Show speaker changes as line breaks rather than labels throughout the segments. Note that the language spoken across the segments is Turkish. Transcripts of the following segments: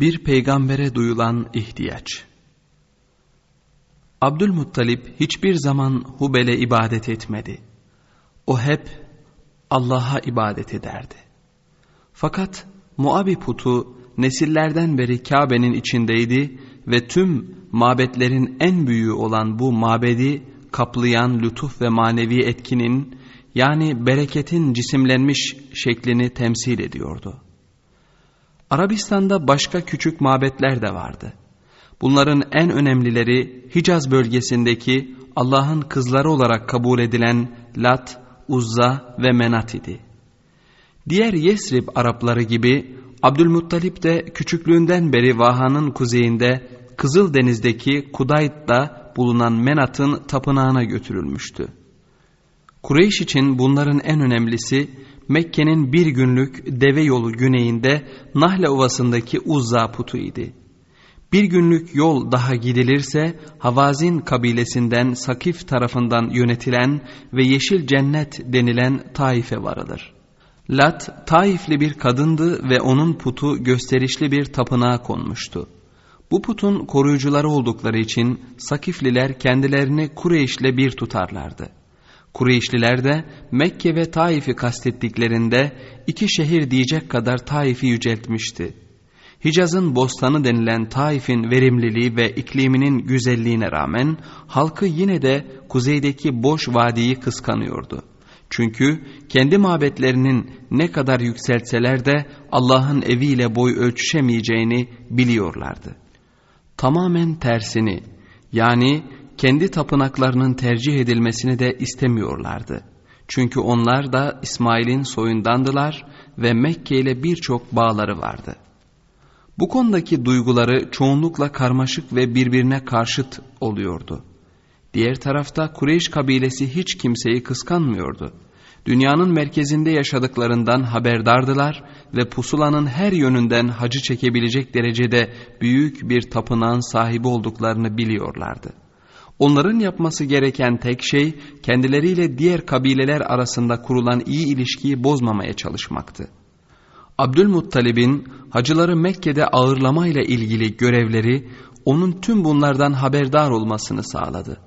Bir peygambere duyulan ihtiyaç. Abdülmuttalip hiçbir zaman Hubel'e ibadet etmedi. O hep Allah'a ibadet ederdi. Fakat Muabi putu nesillerden beri Kabe'nin içindeydi ve tüm mabetlerin en büyüğü olan bu mabedi kaplayan lütuf ve manevi etkinin yani bereketin cisimlenmiş şeklini temsil ediyordu. Arabistan'da başka küçük mabetler de vardı. Bunların en önemlileri Hicaz bölgesindeki Allah'ın kızları olarak kabul edilen Lat, Uzza ve Menat idi. Diğer Yesrib Arapları gibi Abdülmuttalip de küçüklüğünden beri Vaha'nın kuzeyinde Kızıldeniz'deki Kudayt'ta bulunan Menat'ın tapınağına götürülmüştü. Kureyş için bunların en önemlisi Mekke'nin bir günlük deve yolu güneyinde Nahle Ovası'ndaki Uzza putu idi. Bir günlük yol daha gidilirse Havazin kabilesinden Sakif tarafından yönetilen ve Yeşil Cennet denilen Taif'e varılır. Lat, Taifli bir kadındı ve onun putu gösterişli bir tapınağa konmuştu. Bu putun koruyucuları oldukları için Sakifliler kendilerini Kureyş'le bir tutarlardı. Kureyşliler de Mekke ve Taif'i kastettiklerinde iki şehir diyecek kadar Taif'i yüceltmişti. Hicaz'ın bostanı denilen Taif'in verimliliği ve ikliminin güzelliğine rağmen halkı yine de kuzeydeki boş vadiyi kıskanıyordu. Çünkü kendi mabetlerinin ne kadar yükseltseler de Allah'ın eviyle boy ölçüşemeyeceğini biliyorlardı. Tamamen tersini yani kendi tapınaklarının tercih edilmesini de istemiyorlardı. Çünkü onlar da İsmail'in soyundandılar ve Mekke ile birçok bağları vardı. Bu konudaki duyguları çoğunlukla karmaşık ve birbirine karşıt oluyordu. Diğer tarafta Kureyş kabilesi hiç kimseyi kıskanmıyordu. Dünyanın merkezinde yaşadıklarından haberdardılar ve pusulanın her yönünden hacı çekebilecek derecede büyük bir tapınağın sahibi olduklarını biliyorlardı. Onların yapması gereken tek şey kendileriyle diğer kabileler arasında kurulan iyi ilişkiyi bozmamaya çalışmaktı. Abdülmuttalib'in hacıları Mekke'de ağırlamayla ilgili görevleri onun tüm bunlardan haberdar olmasını sağladı.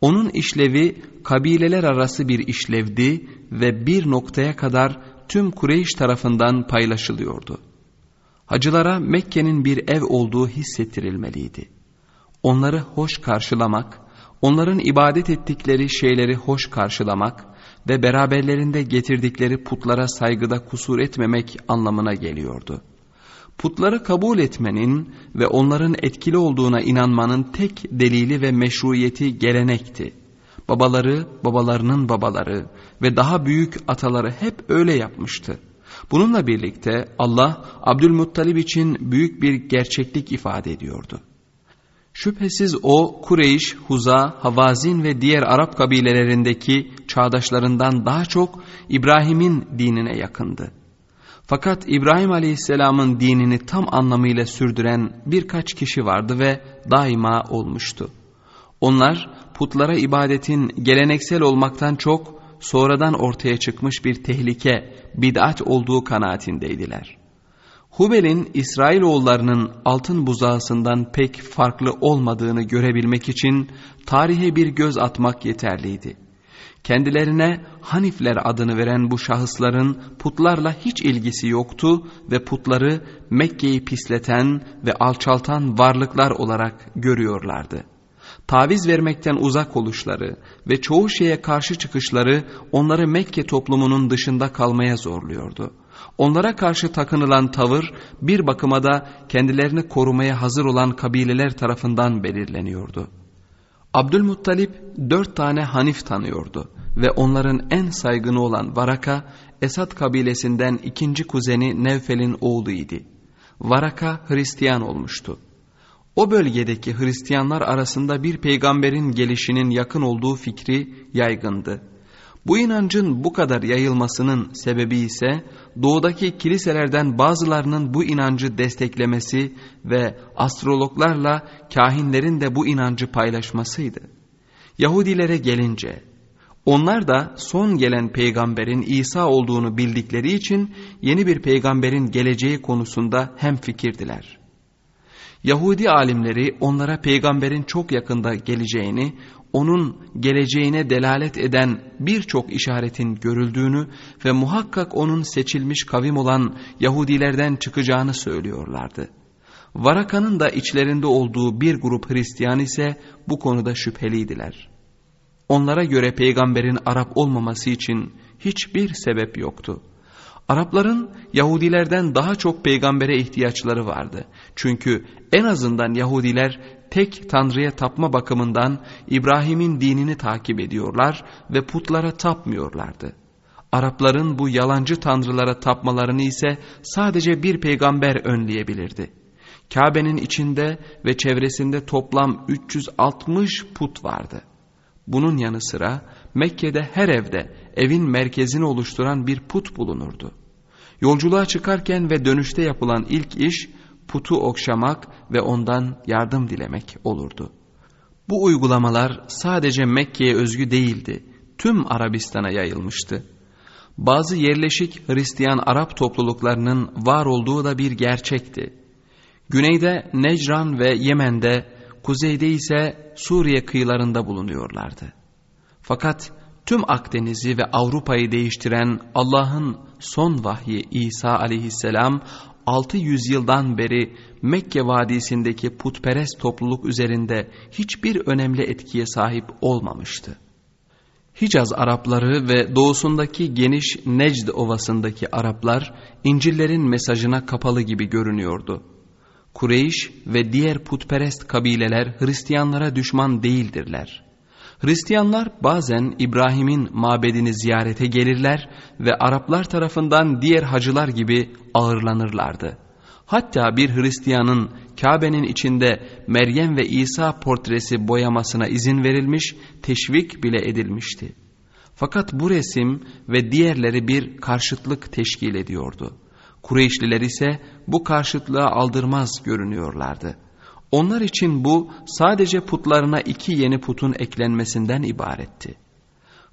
Onun işlevi kabileler arası bir işlevdi ve bir noktaya kadar tüm Kureyş tarafından paylaşılıyordu. Hacılara Mekke'nin bir ev olduğu hissettirilmeliydi. Onları hoş karşılamak, onların ibadet ettikleri şeyleri hoş karşılamak ve beraberlerinde getirdikleri putlara saygıda kusur etmemek anlamına geliyordu. Putları kabul etmenin ve onların etkili olduğuna inanmanın tek delili ve meşruiyeti gelenekti. Babaları, babalarının babaları ve daha büyük ataları hep öyle yapmıştı. Bununla birlikte Allah Abdülmuttalib için büyük bir gerçeklik ifade ediyordu. Şüphesiz o Kureyş, Huza, Havazin ve diğer Arap kabilelerindeki çağdaşlarından daha çok İbrahim'in dinine yakındı. Fakat İbrahim Aleyhisselam'ın dinini tam anlamıyla sürdüren birkaç kişi vardı ve daima olmuştu. Onlar putlara ibadetin geleneksel olmaktan çok sonradan ortaya çıkmış bir tehlike, bid'at olduğu kanaatindeydiler. Hubel'in İsrailoğullarının altın buzağısından pek farklı olmadığını görebilmek için tarihe bir göz atmak yeterliydi. Kendilerine Hanifler adını veren bu şahısların putlarla hiç ilgisi yoktu ve putları Mekke'yi pisleten ve alçaltan varlıklar olarak görüyorlardı. Taviz vermekten uzak oluşları ve çoğu şeye karşı çıkışları onları Mekke toplumunun dışında kalmaya zorluyordu. Onlara karşı takınılan tavır bir bakıma da kendilerini korumaya hazır olan kabileler tarafından belirleniyordu. Abdülmuttalip dört tane Hanif tanıyordu ve onların en saygını olan Varaka, Esad kabilesinden ikinci kuzeni Nevfel'in oğluydu. Varaka Hristiyan olmuştu. O bölgedeki Hristiyanlar arasında bir peygamberin gelişinin yakın olduğu fikri yaygındı. Bu inancın bu kadar yayılmasının sebebi ise doğudaki kiliselerden bazılarının bu inancı desteklemesi ve astrologlarla kahinlerin de bu inancı paylaşmasıydı. Yahudilere gelince onlar da son gelen peygamberin İsa olduğunu bildikleri için yeni bir peygamberin geleceği konusunda hem fikirdiler. Yahudi alimleri onlara peygamberin çok yakında geleceğini, onun geleceğine delalet eden birçok işaretin görüldüğünü ve muhakkak onun seçilmiş kavim olan Yahudilerden çıkacağını söylüyorlardı. Varaka'nın da içlerinde olduğu bir grup Hristiyan ise bu konuda şüpheliydiler. Onlara göre peygamberin Arap olmaması için hiçbir sebep yoktu. Arapların Yahudilerden daha çok peygambere ihtiyaçları vardı. Çünkü en azından Yahudiler tek tanrıya tapma bakımından İbrahim'in dinini takip ediyorlar ve putlara tapmıyorlardı. Arapların bu yalancı tanrılara tapmalarını ise sadece bir peygamber önleyebilirdi. Kabe'nin içinde ve çevresinde toplam 360 put vardı. Bunun yanı sıra Mekke'de her evde evin merkezini oluşturan bir put bulunurdu. Yolculuğa çıkarken ve dönüşte yapılan ilk iş putu okşamak ve ondan yardım dilemek olurdu. Bu uygulamalar sadece Mekke'ye özgü değildi, tüm Arabistan'a yayılmıştı. Bazı yerleşik Hristiyan Arap topluluklarının var olduğu da bir gerçekti. Güneyde Necran ve Yemen'de, kuzeyde ise Suriye kıyılarında bulunuyorlardı. Fakat tüm Akdeniz'i ve Avrupa'yı değiştiren Allah'ın son vahyi İsa aleyhisselam 600 yıldan beri Mekke vadisindeki putperest topluluk üzerinde hiçbir önemli etkiye sahip olmamıştı. Hicaz Arapları ve doğusundaki geniş Necd ovasındaki Araplar İncil'lerin mesajına kapalı gibi görünüyordu. Kureyş ve diğer putperest kabileler Hristiyanlara düşman değildirler. Hristiyanlar bazen İbrahim'in mabedini ziyarete gelirler ve Araplar tarafından diğer hacılar gibi ağırlanırlardı. Hatta bir Hristiyanın Kabe'nin içinde Meryem ve İsa portresi boyamasına izin verilmiş, teşvik bile edilmişti. Fakat bu resim ve diğerleri bir karşıtlık teşkil ediyordu. Kureyşliler ise bu karşıtlığa aldırmaz görünüyorlardı. Onlar için bu sadece putlarına iki yeni putun eklenmesinden ibaretti.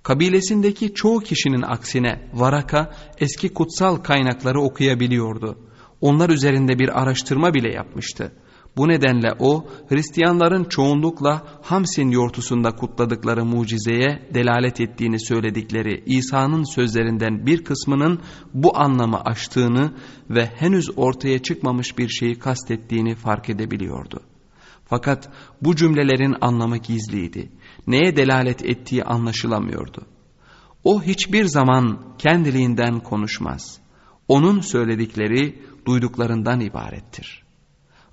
Kabilesindeki çoğu kişinin aksine Varaka eski kutsal kaynakları okuyabiliyordu. Onlar üzerinde bir araştırma bile yapmıştı. Bu nedenle o Hristiyanların çoğunlukla Hamsin yortusunda kutladıkları mucizeye delalet ettiğini söyledikleri İsa'nın sözlerinden bir kısmının bu anlamı aştığını ve henüz ortaya çıkmamış bir şeyi kastettiğini fark edebiliyordu. Fakat bu cümlelerin anlamı gizliydi. Neye delalet ettiği anlaşılamıyordu. O hiçbir zaman kendiliğinden konuşmaz. Onun söyledikleri duyduklarından ibarettir.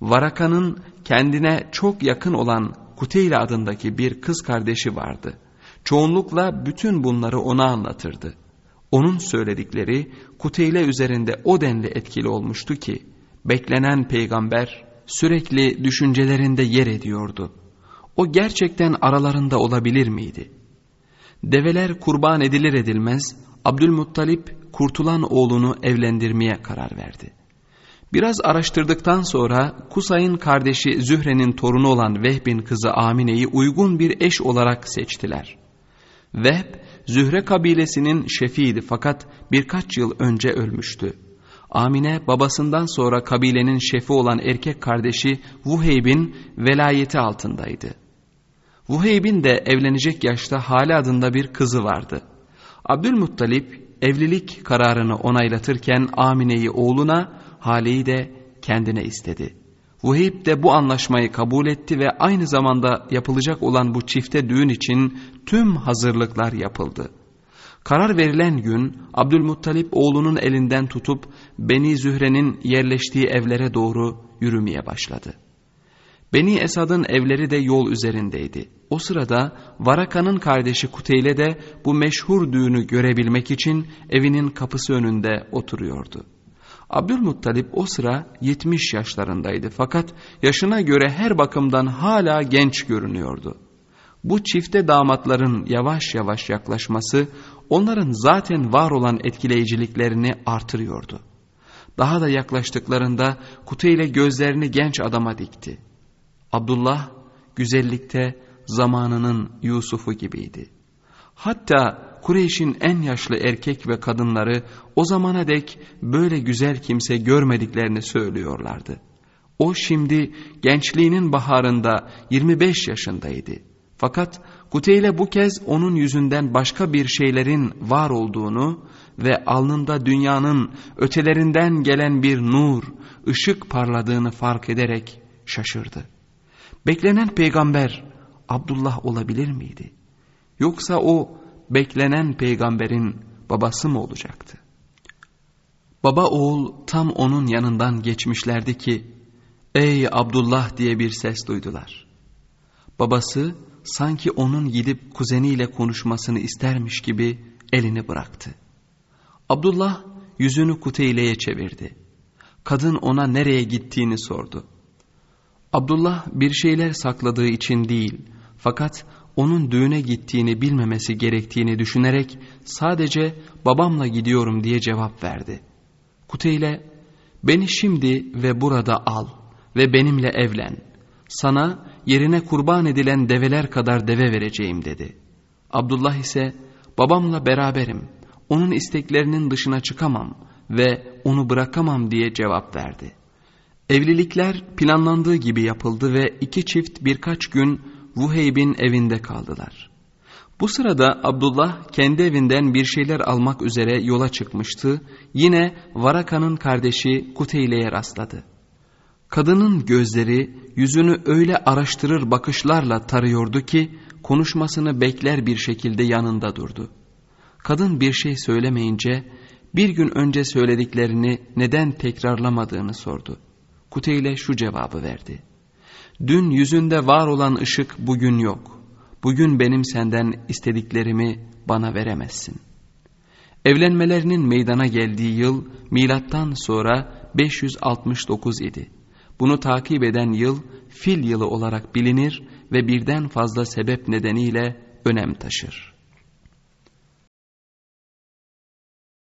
Varaka'nın kendine çok yakın olan Kuteyla adındaki bir kız kardeşi vardı. Çoğunlukla bütün bunları ona anlatırdı. Onun söyledikleri Kuteyle üzerinde o denli etkili olmuştu ki, beklenen peygamber sürekli düşüncelerinde yer ediyordu. O gerçekten aralarında olabilir miydi? Develer kurban edilir edilmez Abdülmuttalip kurtulan oğlunu evlendirmeye karar verdi. Biraz araştırdıktan sonra Kusay'ın kardeşi Zühre'nin torunu olan Vehb'in kızı Amine'yi uygun bir eş olarak seçtiler. Vehb, Zühre kabilesinin şefiydi fakat birkaç yıl önce ölmüştü. Amine babasından sonra kabilenin şefi olan erkek kardeşi Vuheyb'in velayeti altındaydı. Vuheyb'in de evlenecek yaşta Hale adında bir kızı vardı. Abdülmuttalip evlilik kararını onaylatırken Amine'yi oğluna, Hale'yi de kendine istedi. Vuheyb de bu anlaşmayı kabul etti ve aynı zamanda yapılacak olan bu çifte düğün için tüm hazırlıklar yapıldı. Karar verilen gün Abdülmuttalip oğlunun elinden tutup Beni Zühre'nin yerleştiği evlere doğru yürümeye başladı. Beni Esad'ın evleri de yol üzerindeydi. O sırada Varaka'nın kardeşi Kuteyle de bu meşhur düğünü görebilmek için evinin kapısı önünde oturuyordu. Abdülmuttalip o sıra 70 yaşlarındaydı fakat yaşına göre her bakımdan hala genç görünüyordu. Bu çifte damatların yavaş yavaş yaklaşması onların zaten var olan etkileyiciliklerini artırıyordu. Daha da yaklaştıklarında kutu gözlerini genç adama dikti. Abdullah güzellikte zamanının Yusuf'u gibiydi. Hatta Kureyş'in en yaşlı erkek ve kadınları o zamana dek böyle güzel kimse görmediklerini söylüyorlardı. O şimdi gençliğinin baharında 25 yaşındaydı. Fakat Kuteyle bu kez onun yüzünden başka bir şeylerin var olduğunu ve alnında dünyanın ötelerinden gelen bir nur, ışık parladığını fark ederek şaşırdı. Beklenen peygamber Abdullah olabilir miydi? Yoksa o beklenen peygamberin babası mı olacaktı? Baba oğul tam onun yanından geçmişlerdi ki, ''Ey Abdullah!'' diye bir ses duydular. Babası sanki onun gidip kuzeniyle konuşmasını istermiş gibi elini bıraktı. Abdullah yüzünü Kuteyle'ye çevirdi. Kadın ona nereye gittiğini sordu. Abdullah bir şeyler sakladığı için değil fakat onun düğüne gittiğini bilmemesi gerektiğini düşünerek sadece babamla gidiyorum diye cevap verdi. Kuteyle beni şimdi ve burada al ve benimle evlen. Sana yerine kurban edilen develer kadar deve vereceğim dedi. Abdullah ise babamla beraberim, onun isteklerinin dışına çıkamam ve onu bırakamam diye cevap verdi. Evlilikler planlandığı gibi yapıldı ve iki çift birkaç gün Vuheyb'in evinde kaldılar. Bu sırada Abdullah kendi evinden bir şeyler almak üzere yola çıkmıştı. Yine Varaka'nın kardeşi Kuteyle'ye rastladı. Kadının gözleri yüzünü öyle araştırır bakışlarla tarıyordu ki konuşmasını bekler bir şekilde yanında durdu. Kadın bir şey söylemeyince bir gün önce söylediklerini neden tekrarlamadığını sordu. Kuteyle şu cevabı verdi. Dün yüzünde var olan ışık bugün yok. Bugün benim senden istediklerimi bana veremezsin. Evlenmelerinin meydana geldiği yıl milattan sonra 569 idi. Bunu takip eden yıl fil yılı olarak bilinir ve birden fazla sebep nedeniyle önem taşır.